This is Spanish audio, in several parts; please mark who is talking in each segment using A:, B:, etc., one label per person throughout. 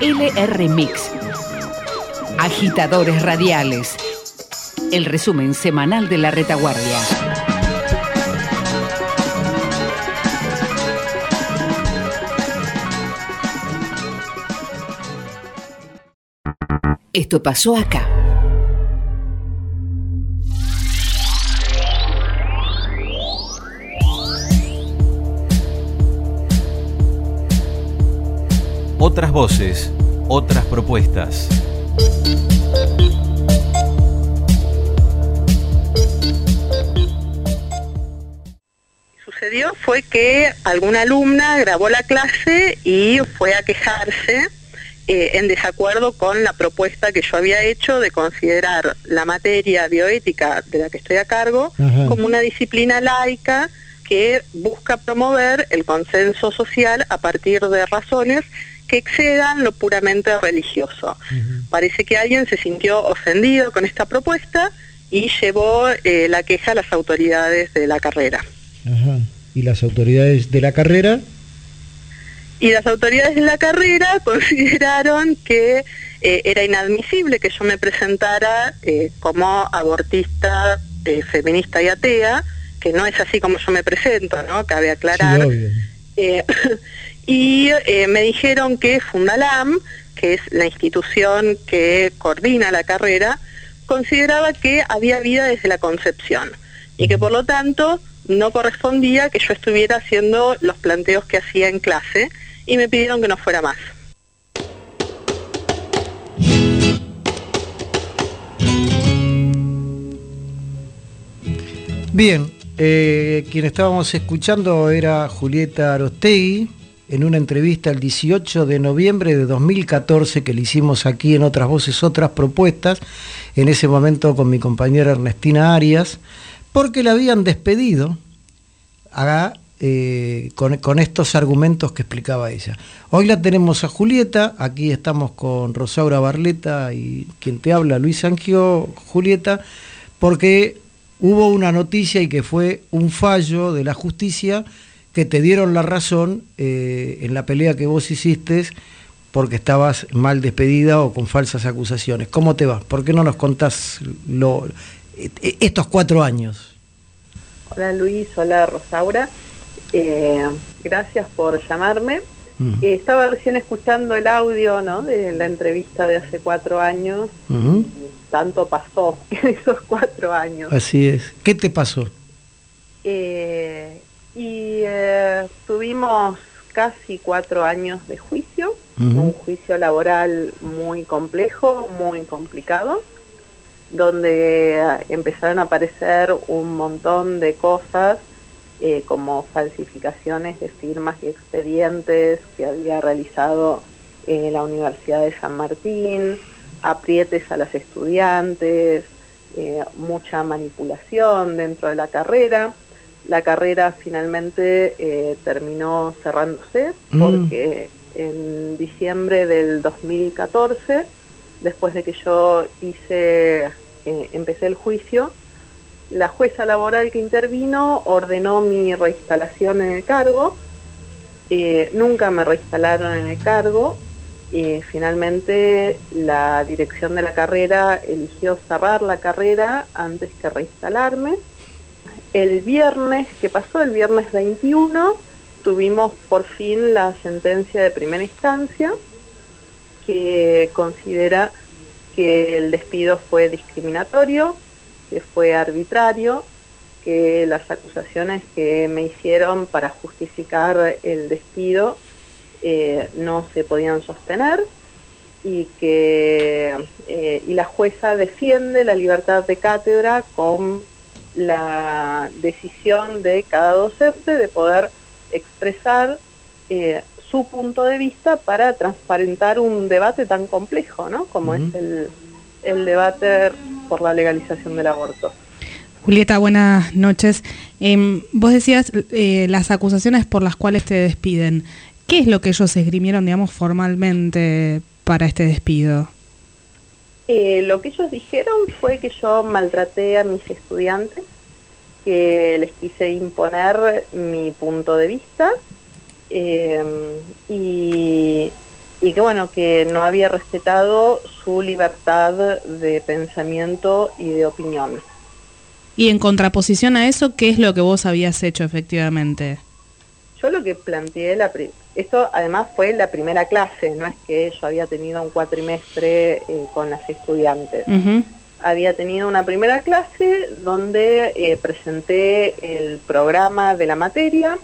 A: LR Mix. Agitadores radiales. El resumen semanal de la retaguardia. Esto pasó acá.
B: Otras voces, otras propuestas.
C: Sucedió fue que alguna alumna grabó la clase y fue a quejarse eh, en desacuerdo con la propuesta que yo había hecho de considerar la materia bioética de la que estoy a cargo como una disciplina laica que busca promover el consenso social a partir de razones que excedan lo puramente religioso. Parece que alguien se sintió ofendido con esta propuesta y llevó eh, la queja a las autoridades de la carrera.
D: ¿Y las autoridades de la carrera?
C: y las autoridades de la carrera consideraron que eh, era inadmisible que yo me presentara eh, como abortista, feminista y atea, que no es así como yo me presento, ¿no? Cabe aclarar. y me dijeron que Fundalam, que es la institución que coordina la carrera, consideraba que había vida desde la concepción y que por lo tanto no correspondía que yo estuviera haciendo los planteos que hacía en clase y me pidieron que no fuera más.
D: Bien, eh, quien estábamos escuchando era Julieta Arostegui en una entrevista el 18 de noviembre de 2014 que le hicimos aquí en Otras Voces, Otras Propuestas, en ese momento con mi compañera Ernestina Arias, porque la habían despedido a eh, con, estos argumentos que explicaba ella. Hoy la tenemos a Julieta, aquí estamos con Rosaura Barleta y quien te habla, Luis Angio, Julieta, porque hubo una noticia y que fue un fallo de la justicia que te dieron la razón eh, en la pelea que vos hiciste porque estabas mal despedida o con falsas acusaciones. ¿Cómo te va? ¿Por qué no nos contás lo, e, estos cuatro años?
C: Hola Luis, hola Rosaura. Eh, gracias por llamarme. Eh, estaba recién escuchando el audio ¿no? de la entrevista de hace cuatro años. Tanto pasó en esos cuatro años.
D: Así es. ¿Qué te pasó?
C: Eh, y tuvimos casi cuatro años de juicio, un juicio laboral muy complejo, muy complicado, donde empezaron a aparecer un montón de cosas eh, como falsificaciones de firmas y expedientes que había realizado eh, la Universidad de San Martín, aprietes a las estudiantes, eh, mucha manipulación dentro de la carrera. La carrera finalmente terminó cerrándose mm. porque en diciembre del 2014, después de que yo hice, empecé el juicio, la jueza laboral que intervino ordenó mi reinstalación en el cargo. Eh, nunca me reinstalaron en el cargo. y finalmente la dirección de la carrera eligió cerrar la carrera antes que reinstalarme. El viernes, que pasó el viernes 21, tuvimos por fin la sentencia de primera instancia que considera que el despido fue discriminatorio que fue arbitrario, que las acusaciones que me hicieron para justificar el despido eh, no se podían sostener y que eh, y la jueza defiende la libertad de cátedra con la decisión de cada docente de poder expresar eh, su punto de vista para transparentar un debate tan complejo, ¿no? Como es el, el debate por la legalización del aborto.
E: Julieta, buenas noches. Em, vos decías eh, las acusaciones por las cuales te despiden. ¿Qué es lo que ellos esgrimieron, digamos, formalmente para este despido?
C: Eh, lo que ellos dijeron fue que yo maltraté a mis estudiantes, que les quise imponer mi punto de vista eh, y, y que bueno, que no había respetado su libertad de pensamiento y de opinión.
E: Y en contraposición a eso, ¿qué es lo que vos habías hecho efectivamente?
C: Yo lo que planteé, la esto además fue la primera clase, no es que yo había tenido un cuatrimestre eh, con las estudiantes. Había tenido una primera clase donde eh, presenté el programa de la materia,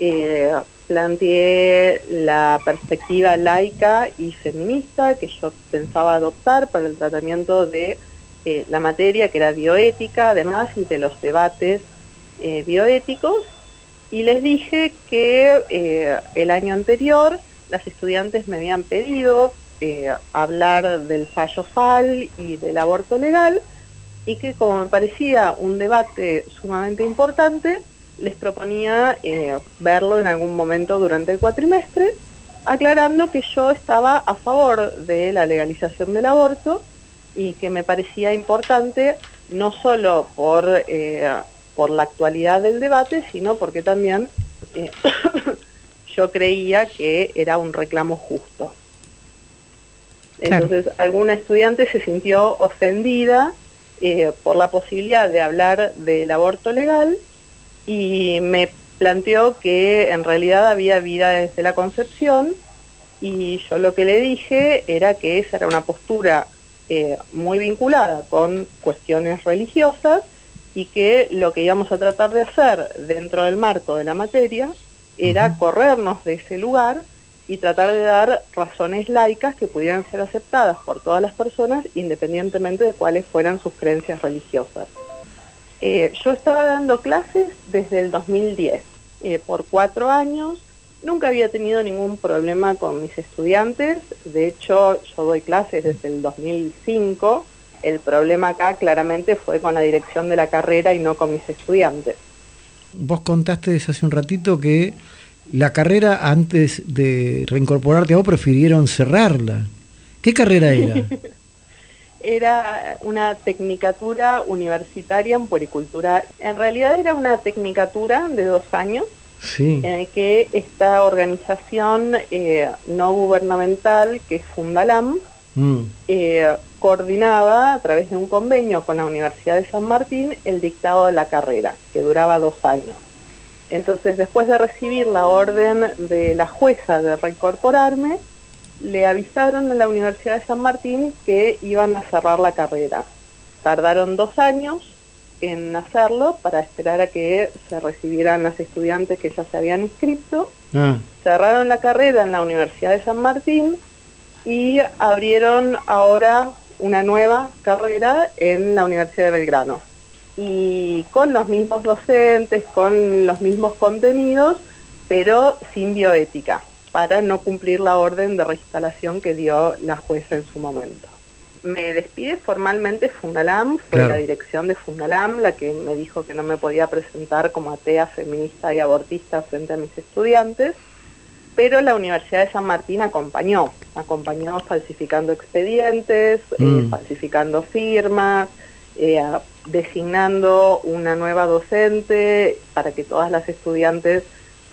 C: eh, planteé la perspectiva laica y feminista que yo pensaba adoptar para el tratamiento de la materia, que era bioética, además, y de los debates bioéticos y les dije que eh, el año anterior las estudiantes me habían pedido eh, hablar del fallo FAL y del aborto legal y que como me parecía un debate sumamente importante, les proponía eh, verlo en algún momento durante el cuatrimestre, aclarando que yo estaba a favor de la legalización del aborto y que me parecía importante no solo por por la actualidad del debate, sino porque también eh, yo creía que era un reclamo justo. Entonces, alguna estudiante se sintió ofendida eh, por la posibilidad de hablar del aborto legal y me planteó que en realidad había vida desde la concepción y yo lo que le dije era que esa era una postura eh, muy vinculada con cuestiones religiosas y que lo que íbamos a tratar de hacer dentro del marco de la materia era corrernos de ese lugar y tratar de dar razones laicas que pudieran ser aceptadas por todas las personas independientemente de cuáles fueran sus creencias religiosas. Eh, yo estaba dando clases desde el 2010, eh, por cuatro años, nunca había tenido ningún problema con mis estudiantes, de hecho yo doy clases desde el 2005, el problema acá claramente fue con la dirección de la carrera y no con mis estudiantes.
D: Vos contaste hace un ratito que la carrera antes de reincorporarte a vos prefirieron cerrarla. ¿Qué carrera era?
C: era una tecnicatura universitaria en puericultura. En realidad era una tecnicatura de dos años en el que esta organización eh, no gubernamental, que es Fundalam, mm. eh, coordinaba a través de un convenio con la Universidad de San Martín el dictado de la carrera, que duraba dos años. Entonces, después de recibir la orden de la jueza de reincorporarme, le avisaron a la Universidad de San Martín que iban a cerrar la carrera. Tardaron dos años en hacerlo para esperar a que se recibieran las estudiantes que ya se habían inscrito. Ah. Cerraron la carrera en la Universidad de San Martín y abrieron ahora una nueva carrera en la Universidad de Belgrano. Y con los mismos docentes, con los mismos contenidos, pero sin bioética, para no cumplir la orden de reinstalación que dio la jueza en su momento. Me despide formalmente Fundalam, fue la dirección de Fundalam la que me dijo que no me podía presentar como atea, feminista y abortista frente a mis estudiantes pero la Universidad de San Martín acompañó, acompañó falsificando expedientes, eh, mm. falsificando firmas, eh, designando una nueva docente para que todas las estudiantes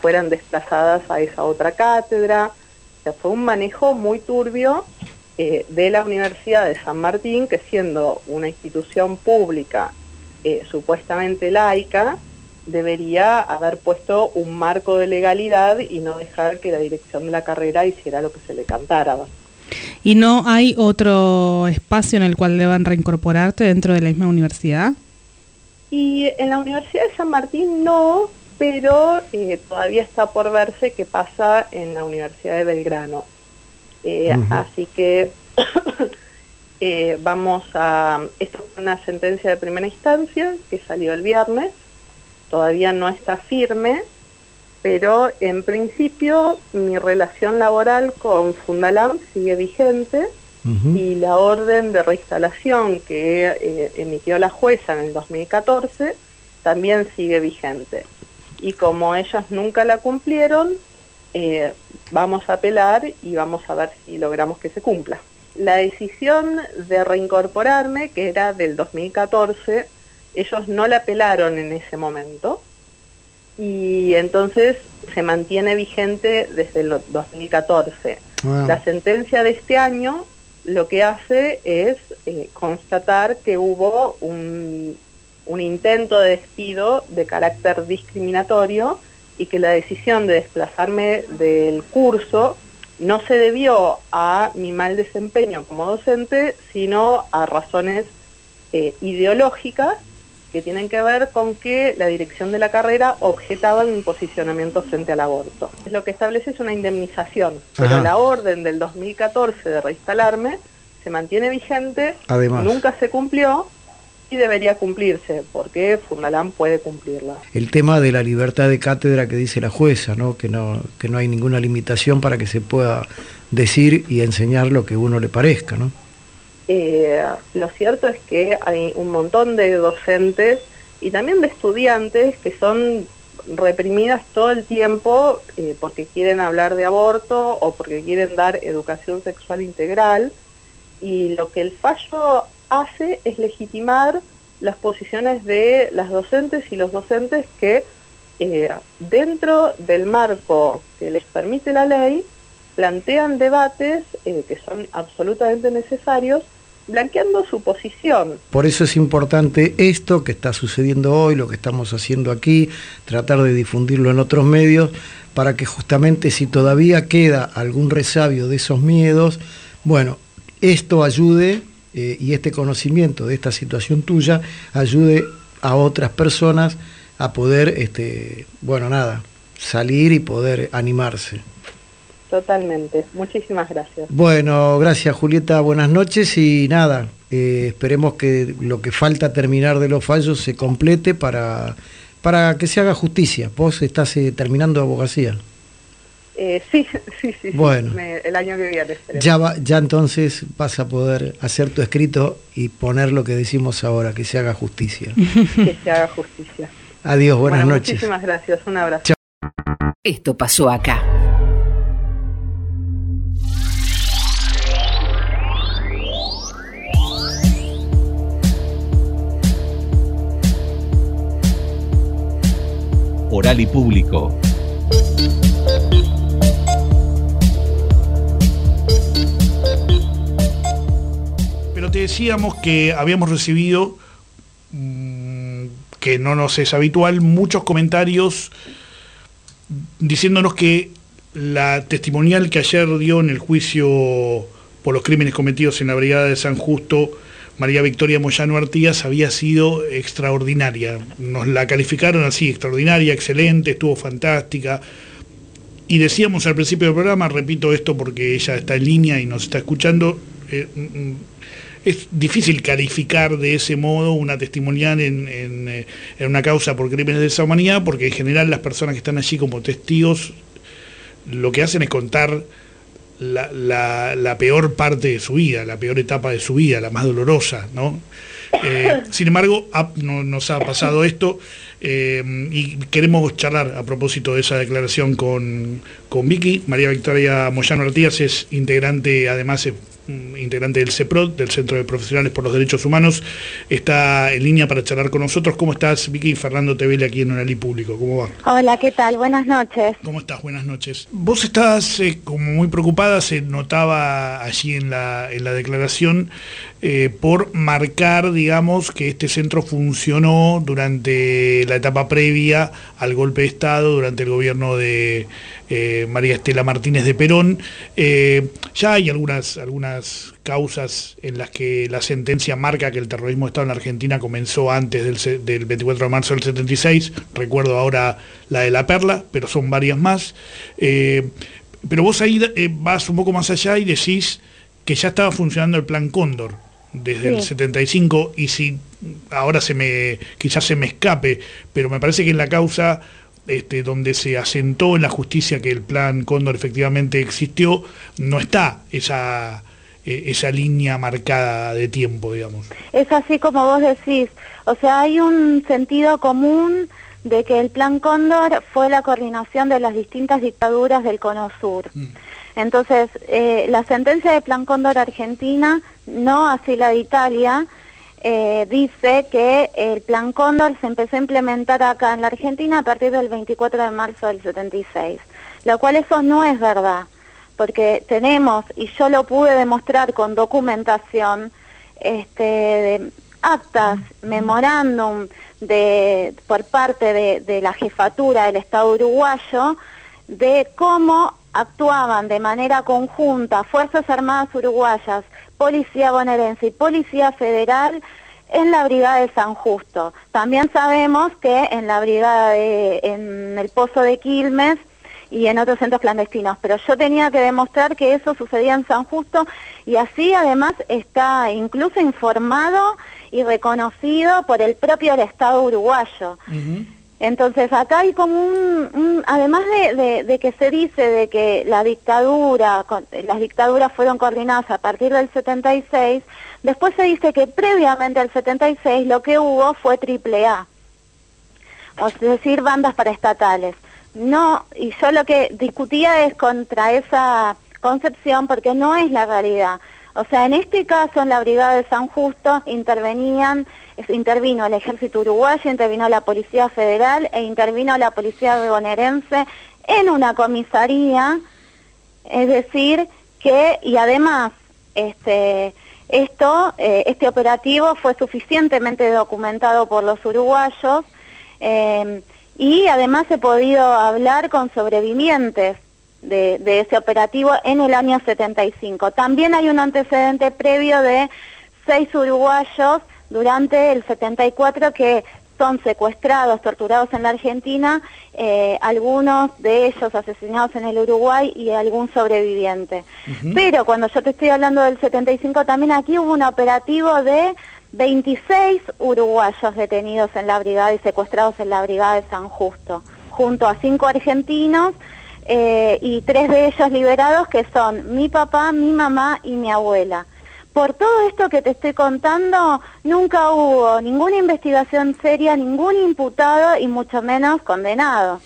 C: fueran desplazadas a esa otra cátedra. O sea, fue un manejo muy turbio eh, de la Universidad de San Martín, que siendo una institución pública supuestamente laica, debería haber puesto un marco de legalidad y no dejar que la dirección de la carrera hiciera lo que se le cantara.
E: ¿Y no hay otro espacio en el cual deban reincorporarte dentro de la misma universidad?
C: Y en la Universidad de San Martín no, pero eh, todavía está por verse qué pasa en la Universidad de Belgrano. Eh, así que eh, vamos a... Esto es una sentencia de primera instancia que salió el viernes todavía no está firme, pero en principio mi relación laboral con Fundalam sigue vigente y la orden de reinstalación que eh, emitió la jueza en el 2014 también sigue vigente. Y como ellas nunca la cumplieron, eh, vamos a apelar y vamos a ver si logramos que se cumpla. La decisión de reincorporarme, que era del 2014, Ellos no la apelaron en ese momento y entonces se mantiene vigente desde el 2014.
D: Ah.
C: La sentencia de este año lo que hace es eh, constatar que hubo un, un intento de despido de carácter discriminatorio y que la decisión de desplazarme del curso no se debió a mi mal desempeño como docente, sino a razones eh, ideológicas que tienen que ver con que la dirección de la carrera objetaba mi posicionamiento frente al aborto. Lo que establece es una indemnización, pero
D: Ajá.
C: la orden del 2014 de reinstalarme se mantiene vigente,
D: Además.
C: nunca se cumplió y debería cumplirse, porque Fundalam puede cumplirla.
D: El tema de la libertad de cátedra que dice la jueza, ¿no? Que, no, que no hay ninguna limitación para que se pueda decir y enseñar lo que uno le parezca, ¿no?
C: Eh, lo cierto es que hay un montón de docentes y también de estudiantes que son reprimidas todo el tiempo eh, porque quieren hablar de aborto o porque quieren dar educación sexual integral. Y lo que el fallo hace es legitimar las posiciones de las docentes y los docentes que eh, dentro del marco que les permite la ley plantean debates que son absolutamente necesarios blanqueando su posición.
D: Por eso es importante esto que está sucediendo hoy, lo que estamos haciendo aquí, tratar de difundirlo en otros medios, para que justamente si todavía queda algún resabio de esos miedos, bueno, esto ayude eh, y este conocimiento de esta situación tuya ayude a otras personas a poder, este, bueno, nada, salir y poder animarse.
C: Totalmente. Muchísimas gracias.
D: Bueno, gracias Julieta, buenas noches y nada, eh, esperemos que lo que falta terminar de los fallos se complete para, para que se haga justicia. Vos estás eh, terminando abogacía.
C: Eh, sí, sí, sí. sí.
D: Bueno.
C: Me- el año que viene. esperemos.
D: Ya, va- ya entonces vas a poder hacer tu escrito y poner lo que decimos ahora, que se haga justicia.
C: Que se haga justicia.
D: Adiós, buenas
C: Bueno,
D: noches.
C: Muchísimas gracias. Un abrazo.
D: Chao.
A: Esto pasó acá.
B: Oral y público.
F: Pero te decíamos que habíamos recibido, mm, que no nos es habitual, muchos comentarios diciéndonos que la testimonial que ayer dio en el juicio por los crímenes cometidos en la Brigada de San Justo, María Victoria Moyano Artigas, había sido extraordinaria. Nos la calificaron así, extraordinaria, excelente, estuvo fantástica. Y decíamos al principio del programa, repito esto porque ella está en línea y nos está escuchando, eh, mm, es difícil calificar de ese modo una testimonial en, en, eh, en una causa por crímenes de esa humanidad, porque en general las personas que están allí como testigos lo que hacen es contar la, la- la peor parte de su vida, la peor etapa de su vida, la más dolorosa, ¿no? Eh, sin embargo, ha- no- nos ha pasado esto eh, y queremos charlar a propósito de esa declaración con, con Vicky. María Victoria Moyano Artigas es integrante, además es integrante del CEPROD, del Centro de Profesionales por los Derechos Humanos. Está en línea para charlar con nosotros. ¿Cómo estás, Vicky? Fernando Tevele aquí en Oralí Público. ¿Cómo va?
G: Hola, ¿qué tal? Buenas noches.
F: ¿Cómo estás? Buenas noches. Vos estás eh, como muy preocupada, se notaba allí en la, en la declaración, eh, por marcar, digamos, que este centro funcionó durante la etapa previa al golpe de Estado, durante el gobierno de eh, María Estela Martínez de Perón. Ya hay algunas, algunas causas en las que la sentencia marca que el terrorismo de Estado en la Argentina comenzó antes del, se- del 24 de marzo del 76. Recuerdo ahora la de La Perla, pero son varias más. Eh, pero vos ahí eh, vas un poco más allá y decís que ya estaba funcionando el plan Cóndor desde el
G: Sí.
F: 75 y si ahora se me quizás se me escape, pero me parece que en la causa este, donde se asentó en la justicia que el plan Cóndor efectivamente existió, no está esa, eh, esa línea marcada de tiempo, digamos.
G: Es así como vos decís. O sea, hay un sentido común de que el Plan Cóndor fue la coordinación de las distintas dictaduras del Cono Sur. Entonces, eh, la sentencia de Plan Cóndor Argentina, no así la de Italia, eh, dice que el Plan Cóndor se empezó a implementar acá en la Argentina a partir del 24 de marzo del 76, lo cual eso no es verdad, porque tenemos, y yo lo pude demostrar con documentación, este, de actas, memorándum de, por parte de, de la jefatura del Estado uruguayo, de cómo actuaban de manera conjunta Fuerzas Armadas Uruguayas, Policía Bonaerense y Policía Federal en la Brigada de San Justo. También sabemos que en la Brigada de, en el Pozo de Quilmes y en otros centros clandestinos, pero yo tenía que demostrar que eso sucedía en San Justo y así además está incluso informado y reconocido por el propio Estado uruguayo. Entonces acá hay como un, además de, que se dice de que la dictadura, las dictaduras fueron coordinadas a partir del 76, después se dice que previamente al 76 lo que hubo fue triple A, es decir, bandas paraestatales. No, y yo lo que discutía es contra esa concepción porque no es la realidad. O sea, en este caso, en la Brigada de San Justo, intervenían, intervino el Ejército Uruguayo, intervino la Policía Federal e intervino la Policía Bonaerense en una comisaría, es decir, que, y además, este, esto, eh, este operativo fue suficientemente documentado por los uruguayos eh, y además he podido hablar con sobrevivientes de, ese operativo en el año 75. También hay un antecedente previo de seis uruguayos durante el 74 que son secuestrados, torturados en la Argentina, eh, algunos de ellos asesinados en el Uruguay y algún sobreviviente. Pero cuando yo te estoy hablando del 75, también aquí hubo un operativo de 26 uruguayos detenidos en la brigada y secuestrados en la brigada de San Justo, junto a cinco argentinos eh, y tres de ellos liberados que son mi papá, mi mamá y mi abuela. Por todo esto que te estoy contando, nunca hubo ninguna investigación seria, ningún imputado y mucho menos condenado.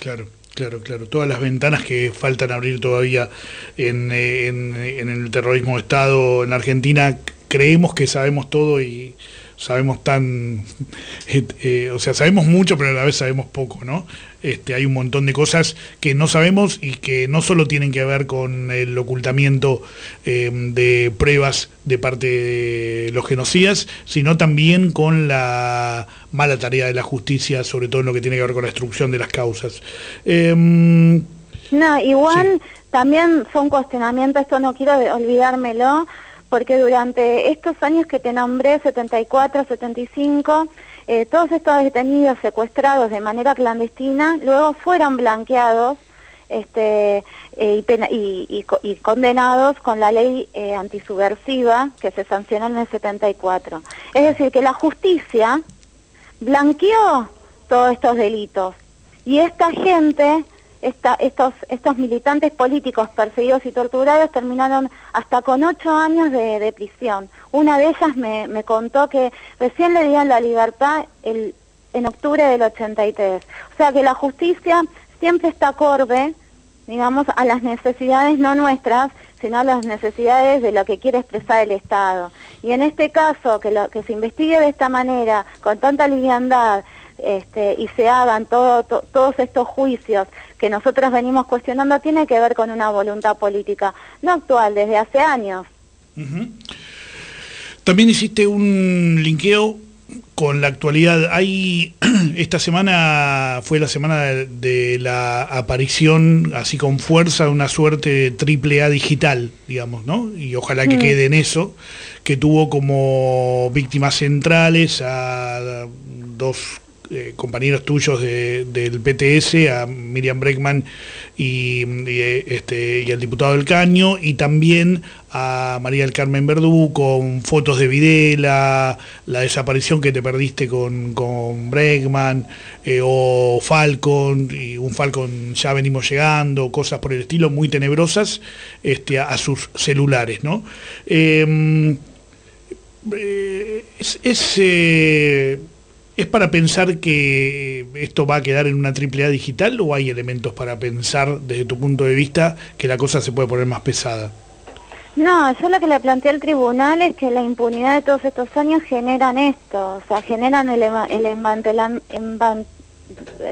F: Claro. Claro, claro. Todas las ventanas que faltan abrir todavía en, eh, en el terrorismo de Estado en Argentina, creemos que sabemos todo y, sabemos tan, eh, eh, o sea, sabemos mucho, pero a la vez sabemos poco, ¿no? Este, hay un montón de cosas que no sabemos y que no solo tienen que ver con el ocultamiento eh, de pruebas de parte de los genocidas, sino también con la mala tarea de la justicia, sobre todo en lo que tiene que ver con la destrucción de las causas.
G: Em, no, igual también son cuestionamientos, esto no quiero olvidármelo, porque durante estos años que te nombré, 74, 75, eh, todos estos detenidos secuestrados de manera clandestina luego fueron blanqueados este, eh, y, condenados con la ley eh, antisubversiva que se sancionó en el 74. Es decir, que la justicia blanqueó todos estos delitos y esta gente estos, estos militantes políticos perseguidos y torturados terminaron hasta con ocho años de, prisión. Una de ellas me, me, contó que recién le dieron la libertad el, en octubre del 83. O sea que la justicia siempre está acorde, digamos, a las necesidades no nuestras, sino a las necesidades de lo que quiere expresar el Estado. Y en este caso, que, lo, que se investigue de esta manera, con tanta liviandad, este, y se hagan todos estos juicios que nosotros venimos cuestionando tiene que ver con una voluntad política, no actual, desde hace años.
F: También hiciste un linkeo con la actualidad. Hay esta semana fue la semana de, la aparición así con fuerza de una suerte de triple A digital, digamos, ¿no? Y ojalá que mm. quede en eso, que tuvo como víctimas centrales a dos eh, compañeros tuyos del PTS, a Miriam Breckman y, este, y al diputado del Caño, y también a María del Carmen Verdú con fotos de Videla, la desaparición que te perdiste con, con Breckman, eh, o Falcon, y un Falcon ya venimos llegando, cosas por el estilo muy tenebrosas este, a, sus celulares. ¿no? Em, eh, ¿Es para pensar que esto va a quedar en una AAA digital o hay elementos para pensar desde tu punto de vista que la cosa se puede poner más pesada?
G: No, yo lo que le planteé al tribunal es que la impunidad de todos estos años generan esto, o sea, generan el,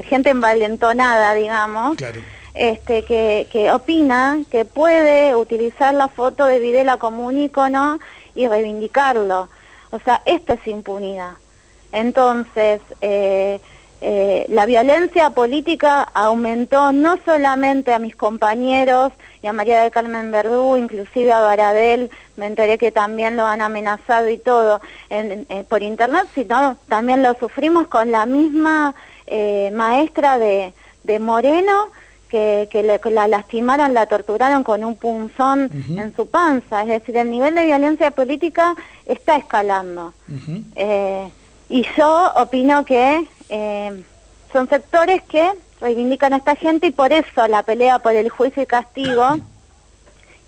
G: gente envalentonada, digamos,
F: Claro.
G: este, que, que opina que puede utilizar la foto de Videla como un ícono y reivindicarlo. O sea, esto es impunidad. Entonces, eh, eh, la violencia política aumentó no solamente a mis compañeros y a María del Carmen Verdú, inclusive a Baradel, me enteré que también lo han amenazado y todo en- en- por internet, sino también lo sufrimos con la misma eh, maestra de, de Moreno, que, que le- que la lastimaron, la torturaron con un punzón en su panza. Es decir, el nivel de violencia política está escalando.
F: Ujú.
G: Eh, y yo opino que eh, son sectores que reivindican a esta gente y por eso la pelea por el juicio y castigo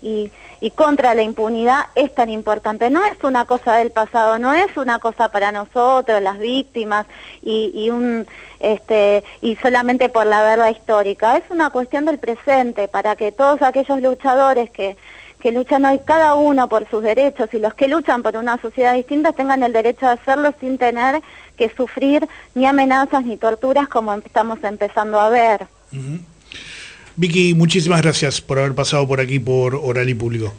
G: y, y contra la impunidad es tan importante. No es una cosa del pasado, no es una cosa para nosotros, las víctimas, y, y, un, este, y solamente por la verdad histórica. Es una cuestión del presente, para que todos aquellos luchadores que, que luchan hoy cada uno por sus derechos y los que luchan por una sociedad distinta tengan el derecho de hacerlo sin tener que sufrir ni amenazas ni torturas como estamos empezando a ver.
F: Vicky, muchísimas gracias por haber pasado por aquí por Oral y Público.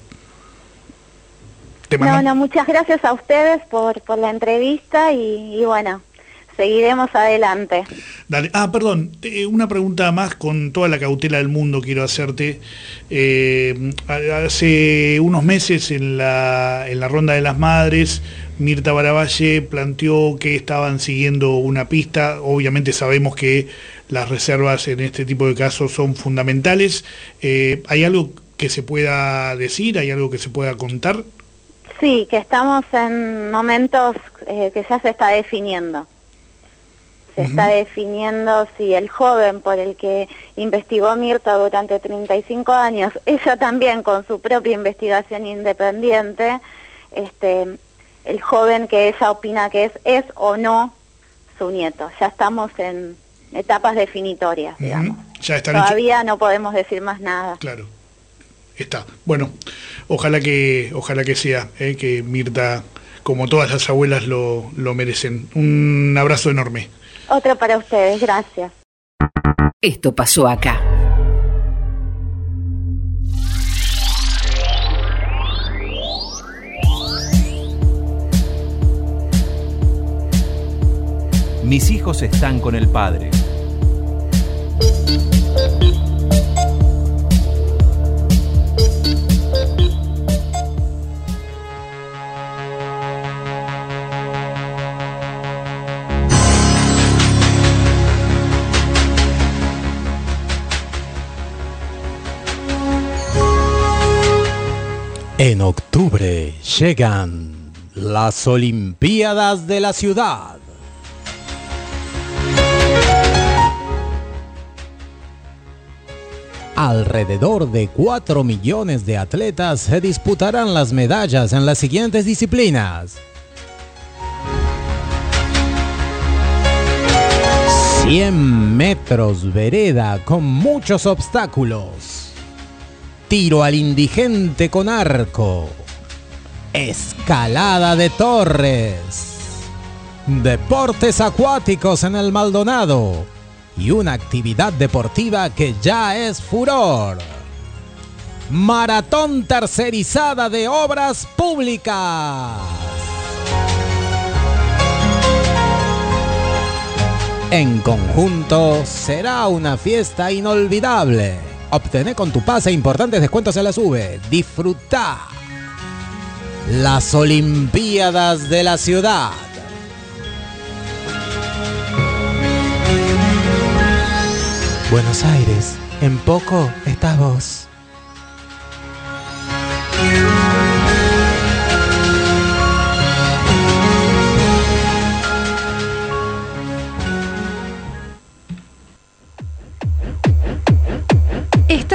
F: Te
G: No, no, muchas gracias a ustedes por, por la entrevista y, y bueno, seguiremos adelante.
F: Dale. Ah, perdón, eh, una pregunta más con toda la cautela del mundo quiero hacerte. Eh, hace unos meses en la, en la Ronda de las Madres, Mirta Baravalle planteó que estaban siguiendo una pista. Obviamente sabemos que las reservas en este tipo de casos son fundamentales. Eh, ¿Hay algo que se pueda decir? ¿Hay algo que se pueda contar?
G: Sí, que estamos en momentos eh, que ya se está definiendo. Se está definiendo si el joven por el que investigó Mirta durante 35 años, ella también con su propia investigación independiente, este, el joven que ella opina que es, es o no su nieto. Ya estamos en etapas definitorias, digamos.
F: Ya están hechos-
G: Todavía no podemos decir más nada.
F: Claro. Está. Bueno, ojalá que, ojalá que sea, eh, que Mirta, como todas las abuelas, lo, lo merecen. Un abrazo enorme.
G: Otro para ustedes, gracias.
A: Esto pasó acá.
B: Mis hijos están con el padre.
H: En octubre llegan las Olimpiadas de la ciudad. Alrededor de 4 millones de atletas se disputarán las medallas en las siguientes disciplinas. 100 metros vereda con muchos obstáculos. Tiro al indigente con arco. Escalada de torres. Deportes acuáticos en el Maldonado. Y una actividad deportiva que ya es furor. Maratón tercerizada de obras públicas. En conjunto será una fiesta inolvidable. Obtené con tu pase importantes descuentos en la SUBE. Disfruta las Olimpiadas de la ciudad. Buenos Aires, en poco estás vos.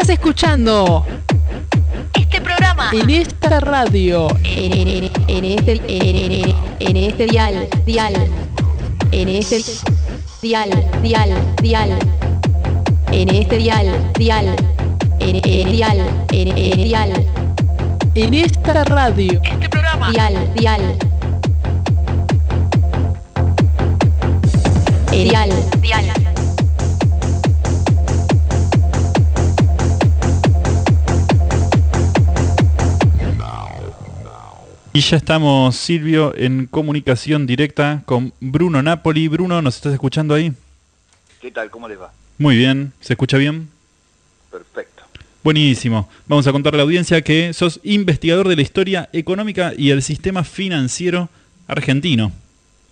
I: Estás escuchando
J: Este programa
I: en esta radio
J: en, en- en este en, este dial, dial, en este dial, dial, dial, en este dial, dial, en, en dial, en, dial,
I: en esta radio.
J: Este programa. Dial, dial. Dial, dial.
K: Y ya estamos, Silvio, en comunicación directa con Bruno Napoli. Bruno, ¿nos estás escuchando ahí?
L: ¿Qué tal? ¿Cómo les va?
K: Muy bien, ¿se escucha bien?
L: Perfecto.
K: Buenísimo. Vamos a contarle a la audiencia que sos investigador de la historia económica y el sistema financiero argentino.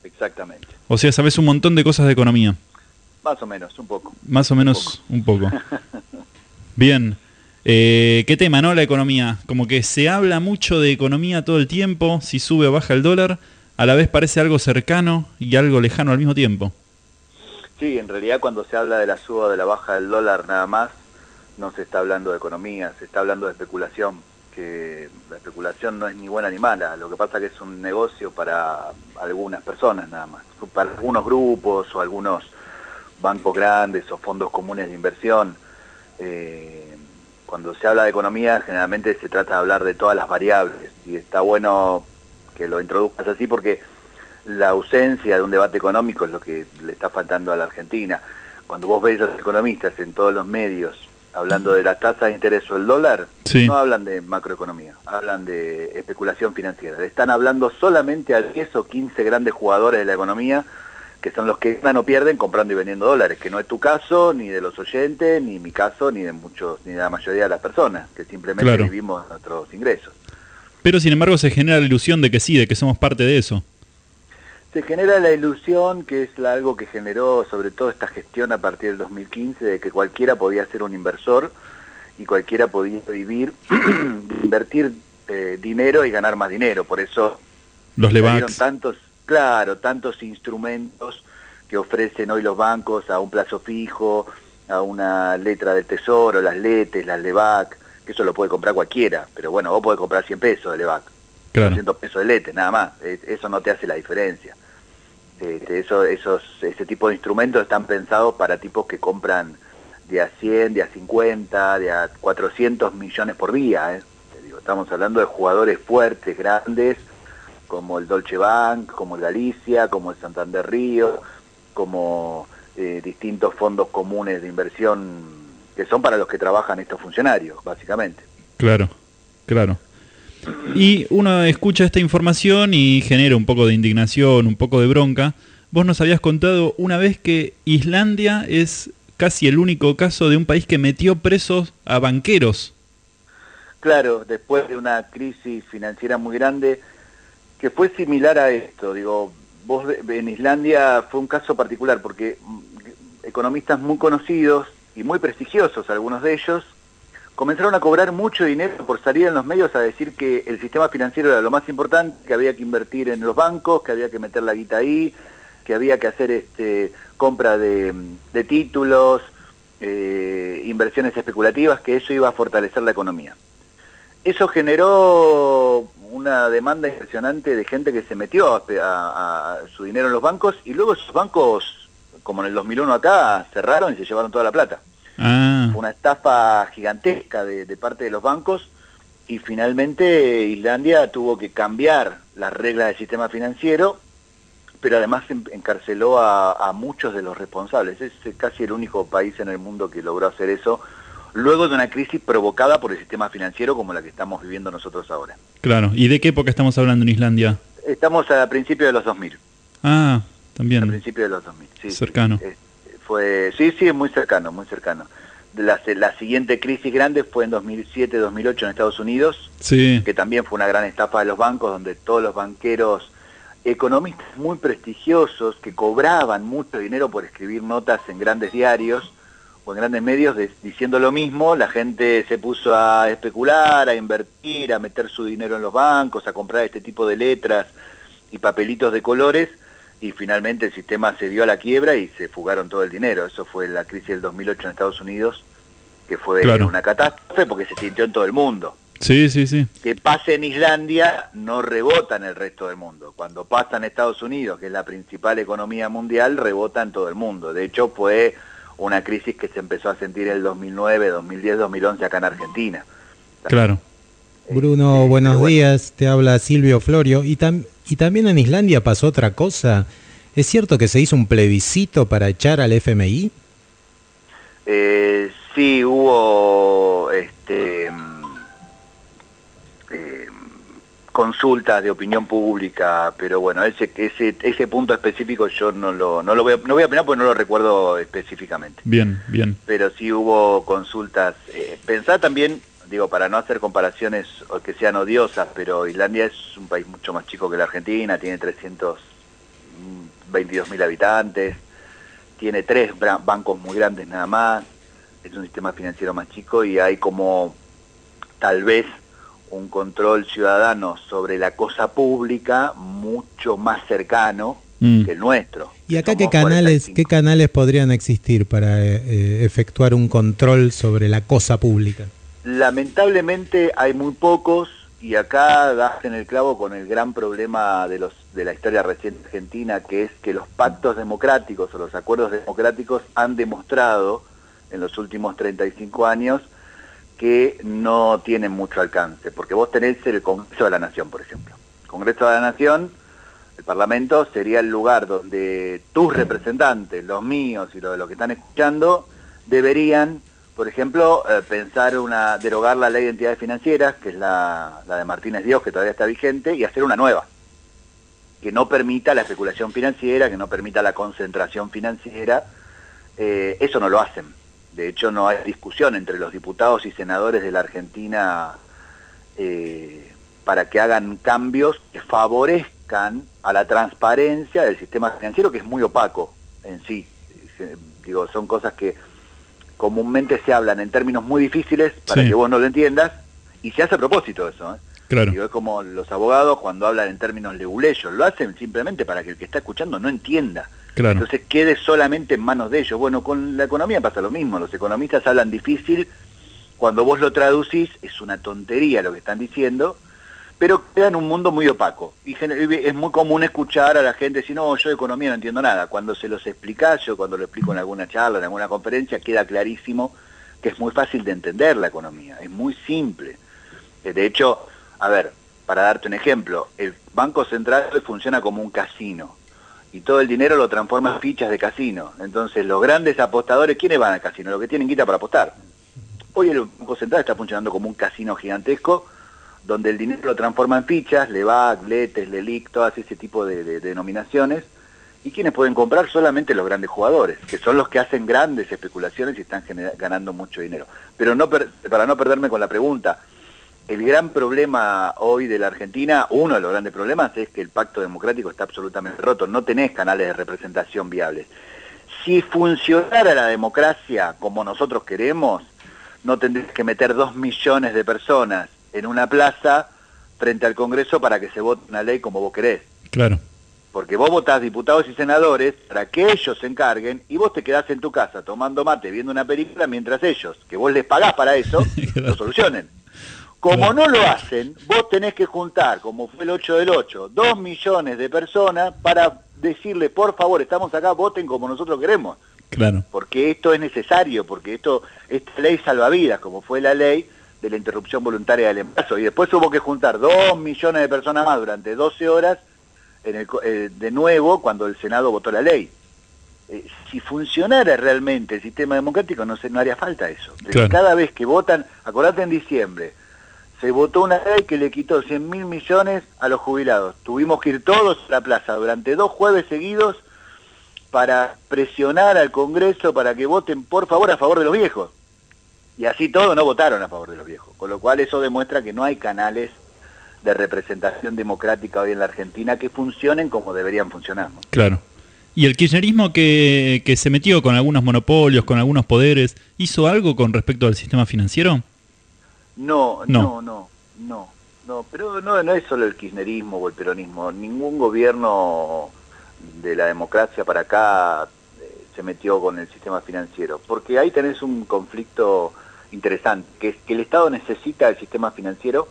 L: Exactamente.
K: O sea, sabes un montón de cosas de economía.
L: Más o menos, un poco.
K: Más o menos un poco. Bien. Eh, ¿Qué tema, no? La economía. Como que se habla mucho de economía todo el tiempo, si sube o baja el dólar, a la vez parece algo cercano y algo lejano al mismo tiempo.
L: Sí, en realidad cuando se habla de la suba o de la baja del dólar nada más, no se está hablando de economía, se está hablando de especulación, que la especulación no es ni buena ni mala, lo que pasa que es un negocio para algunas personas nada más, para algunos grupos o algunos bancos grandes o fondos comunes de inversión. Eh, cuando se habla de economía generalmente se trata de hablar de todas las variables y está bueno que lo introduzcas así porque la ausencia de un debate económico es lo que le está faltando a la Argentina. Cuando vos ves a los economistas en todos los medios hablando de la tasa de interés o el dólar,
K: Sí.
L: no hablan de macroeconomía, hablan de especulación financiera. Le están hablando solamente a 10 o 15 grandes jugadores de la economía que son los que ganan o pierden comprando y vendiendo dólares, que no es tu caso, ni de los oyentes, ni mi caso, ni de muchos, ni de la mayoría de las personas, que simplemente
K: Claro.
L: vivimos nuestros ingresos.
K: Pero sin embargo se genera la ilusión de que sí, de que somos parte de eso.
L: Se genera la ilusión, que es la- algo que generó sobre todo esta gestión a partir del 2015, de que cualquiera podía ser un inversor y cualquiera podía vivir, invertir eh, dinero y ganar más dinero. Por eso
K: Los Levax.
L: tantos, claro, tantos instrumentos que ofrecen hoy los bancos a un plazo fijo, a una letra del tesoro, las letes, las LEVAC, que eso lo puede comprar cualquiera, pero bueno, vos podés comprar 100 pesos de LEVAC.
K: Claro.
L: 200 pesos de lete, nada más. Eso no te hace la diferencia. Este, eso, esos, ese tipo de instrumentos están pensados para tipos que compran de a 100, de a 50, de a 400 millones por día. ¿eh? Te digo, estamos hablando de jugadores fuertes, grandes, como el Dolce Bank, como el Galicia, como el Santander Río, como eh, distintos fondos comunes de inversión que son para los que trabajan estos funcionarios, básicamente.
K: Claro, claro. Y uno escucha esta información y genera un poco de indignación, un poco de bronca. Vos nos habías contado una vez que Islandia es casi el único caso de un país que metió presos a banqueros.
L: Claro, después de una crisis financiera muy grande, que fue similar a esto, digo, vos en Islandia fue un caso particular porque mm, economistas muy conocidos y muy prestigiosos, algunos de ellos, comenzaron a cobrar mucho dinero por salir en los medios a decir que el sistema financiero era lo más importante, que había que invertir en los bancos, que había que meter la guita ahí, que había que hacer este, compra de, de títulos, eh, inversiones especulativas, que eso iba a fortalecer la economía. Eso generó una demanda impresionante de gente que se metió a, a- a su dinero en los bancos y luego esos bancos, como en el 2001 acá, cerraron y se llevaron toda la plata.
K: Ah,
L: Fue una estafa gigantesca de, de parte de los bancos y finalmente Islandia tuvo que cambiar las reglas del sistema financiero, pero además en- encarceló a, a muchos de los responsables. Es casi el único país en el mundo que logró hacer eso, luego de una crisis provocada por el sistema financiero como la que estamos viviendo nosotros ahora.
K: claro. ¿Y de qué época estamos hablando en Islandia?
L: Estamos a principios de los 2000.
K: Ah,
L: A
K: también.
L: principios de los 2000, sí.
K: Cercano.
L: Fue, sí, sí, muy cercano, muy cercano. La, la siguiente crisis grande fue en 2007-2008 en Estados Unidos,
K: Sí,
L: que también fue una gran estafa de los bancos, donde todos los banqueros, economistas muy prestigiosos, que cobraban mucho dinero por escribir notas en grandes diarios o en grandes medios de- diciendo lo mismo, la gente se puso a especular, a invertir, a meter su dinero en los bancos, a comprar este tipo de letras y papelitos de colores, y finalmente el sistema se dio a la quiebra y se fugaron todo el dinero. Eso fue la crisis del 2008 en Estados Unidos, que fue
K: Claro.
L: una catástrofe porque se sintió en todo el mundo
K: sí, sí, sí.
L: que pase en Islandia no rebota en el resto del mundo. Cuando pasa en Estados Unidos, que es la principal economía mundial, rebota en todo el mundo. De hecho, fue una crisis que se empezó a sentir en el 2009, 2010, 2011 acá en Argentina.
K: Claro.
H: Bruno, buenos días. Te habla Silvio Florio. Y, tam- y también en Islandia pasó otra cosa. ¿Es cierto que se hizo un plebiscito para echar al FMI?
L: Eh, sí, hubo este, mm, eh, consultas de opinión pública, pero bueno, ese, ese, ese punto específico yo no lo, no lo voy a, no voy a opinar porque no lo recuerdo específicamente.
K: Bien, bien.
L: Pero sí hubo consultas. Eh, pensá también, digo, para no hacer comparaciones que sean odiosas, pero Islandia es un país mucho más chico que la Argentina, tiene 322 mil habitantes, tiene tres bancos muy grandes nada más, es un sistema financiero más chico y hay como tal vez un control ciudadano sobre la cosa pública mucho más cercano
H: Mm.
L: que el nuestro.
H: ¿Y acá qué canales,
L: 45.
H: qué canales podrían existir para eh, eh, efectuar un control sobre la cosa pública?
L: Lamentablemente hay muy pocos y acá das en el clavo con el gran problema de, los, de la historia reciente argentina, que es que los pactos democráticos o los acuerdos democráticos han demostrado en los últimos 35 años que no tienen mucho alcance, porque vos tenés el Congreso de la Nación, por ejemplo. El Congreso de la Nación, el Parlamento, sería el lugar donde tus representantes, los míos y los de los que están escuchando, deberían, por ejemplo, eh, pensar una, derogar la ley de entidades financieras, que es la, la de Martínez Dios, que todavía está vigente, y hacer una nueva, que no permita la especulación financiera, que no permita la concentración financiera. Eh, eso no lo hacen. De hecho, no hay discusión entre los diputados y senadores de la Argentina eh, para que hagan cambios que favorezcan a la transparencia del sistema financiero, que es muy opaco en sí. Digo, son cosas que comúnmente se hablan en términos muy difíciles para
K: Sí.
L: que vos no lo entiendas, y se hace a propósito eso. ¿eh?
K: Claro.
L: Digo, es como los abogados cuando hablan en términos leguleyos, lo hacen simplemente para que el que está escuchando no entienda. Entonces quede solamente en manos de ellos. Bueno, con la economía pasa lo mismo, los economistas hablan difícil, cuando vos lo traducís es una tontería lo que están diciendo, pero queda en un mundo muy opaco. Y es muy común escuchar a la gente decir, no, yo de economía no entiendo nada. Cuando se los explica, yo cuando lo explico en alguna charla, en alguna conferencia, queda clarísimo que es muy fácil de entender la economía, es muy simple. Eh, De hecho, a ver, para darte un ejemplo, el Banco Central funciona como un casino y todo el dinero lo transforma en fichas de casino. Entonces, los grandes apostadores, ¿quiénes van al casino? Los que tienen guita para apostar. Hoy el Banco Central está funcionando como un casino gigantesco donde el dinero lo transforma en fichas, LEVAC, LETES, LELIC, todas ese tipo de, de- de denominaciones, y quienes pueden comprar solamente los grandes jugadores, que son los que hacen grandes especulaciones y están ganando mucho dinero. Pero no per- para no perderme con la pregunta, el gran problema hoy de la Argentina, uno de los grandes problemas es que el pacto democrático está absolutamente roto, no tenés canales de representación viables. Si funcionara la democracia como nosotros queremos, no tendrías que meter dos millones de personas en una plaza frente al Congreso para que se vote una ley como vos querés.
K: Claro.
L: Porque vos votás diputados y senadores para que ellos se encarguen y vos te quedás en tu casa tomando mate, viendo una película, mientras ellos, que vos les pagás para eso, lo solucionen. Como no lo hacen, vos tenés que juntar, como fue el 8 del 8, dos millones de personas para decirle, por favor, estamos acá, voten como nosotros queremos.
K: Claro.
L: Porque esto es necesario, porque esto, esta ley salva vidas, como fue la ley de la interrupción voluntaria del embarazo. Y después hubo que juntar dos millones de personas más durante 12 horas en el eh, de nuevo cuando el Senado votó la ley. Eh, si funcionara realmente el sistema democrático no, se, no haría falta eso.
K: Claro.
L: Cada vez que votan, acordate en diciembre, se votó una ley que le quitó 100 mil millones a los jubilados. Tuvimos que ir todos a la plaza durante dos jueves seguidos para presionar al Congreso para que voten por favor a favor de los viejos. Y así todos no votaron a favor de los viejos. Con lo cual eso demuestra que no hay canales de representación democrática hoy en la Argentina que funcionen como deberían funcionar.
K: Claro. ¿Y el kirchnerismo que se metió con algunos monopolios, con algunos poderes, hizo algo con respecto al sistema financiero?
L: No,
K: No.
L: no, no, no, no, pero no, no es solo el kirchnerismo o el peronismo, ningún gobierno de la democracia para acá eh, se metió con el sistema financiero, porque ahí tenés un conflicto interesante, que es que el Estado necesita el sistema financiero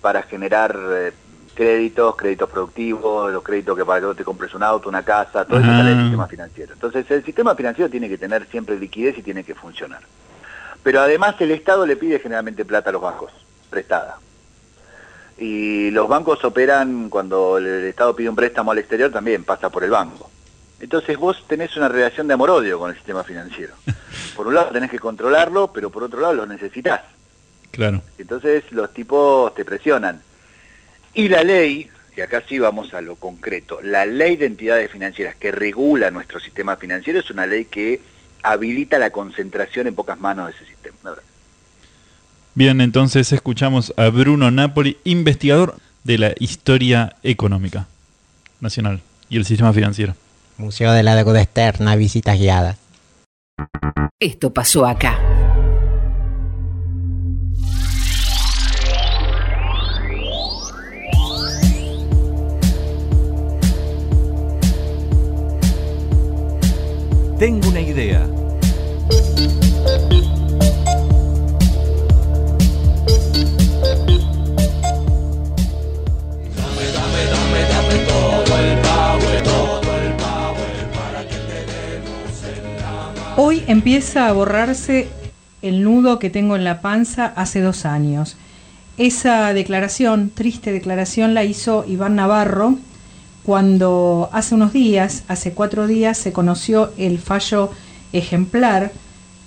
L: para generar eh, créditos, créditos productivos, los créditos que para que vos te compres un auto, una casa, todo eso
K: Ah.
L: sale del sistema financiero. Entonces el sistema financiero tiene que tener siempre liquidez y tiene que funcionar. Pero además el Estado le pide generalmente plata a los bancos, prestada.
M: Y los bancos operan cuando el Estado pide un préstamo al exterior, también pasa por el banco. Entonces vos tenés una relación de amor-odio con el sistema financiero. Por un lado tenés que controlarlo, pero por otro lado lo necesitas.
K: Claro.
M: Entonces los tipos te presionan. Y la ley, y acá sí vamos a lo concreto, la ley de entidades financieras que regula nuestro sistema financiero es una ley que habilita la concentración en pocas manos de ese sistema.
K: Bien, entonces escuchamos a Bruno Napoli, investigador de la historia económica nacional y el sistema financiero.
H: Museo de la Deuda Externa, visitas guiadas.
A: Esto pasó acá.
B: Tengo una idea.
N: Hoy empieza a borrarse el nudo que tengo en la panza hace dos años. Esa declaración, triste declaración, la hizo Iván Navarro cuando hace unos días, hace cuatro días, se conoció el fallo ejemplar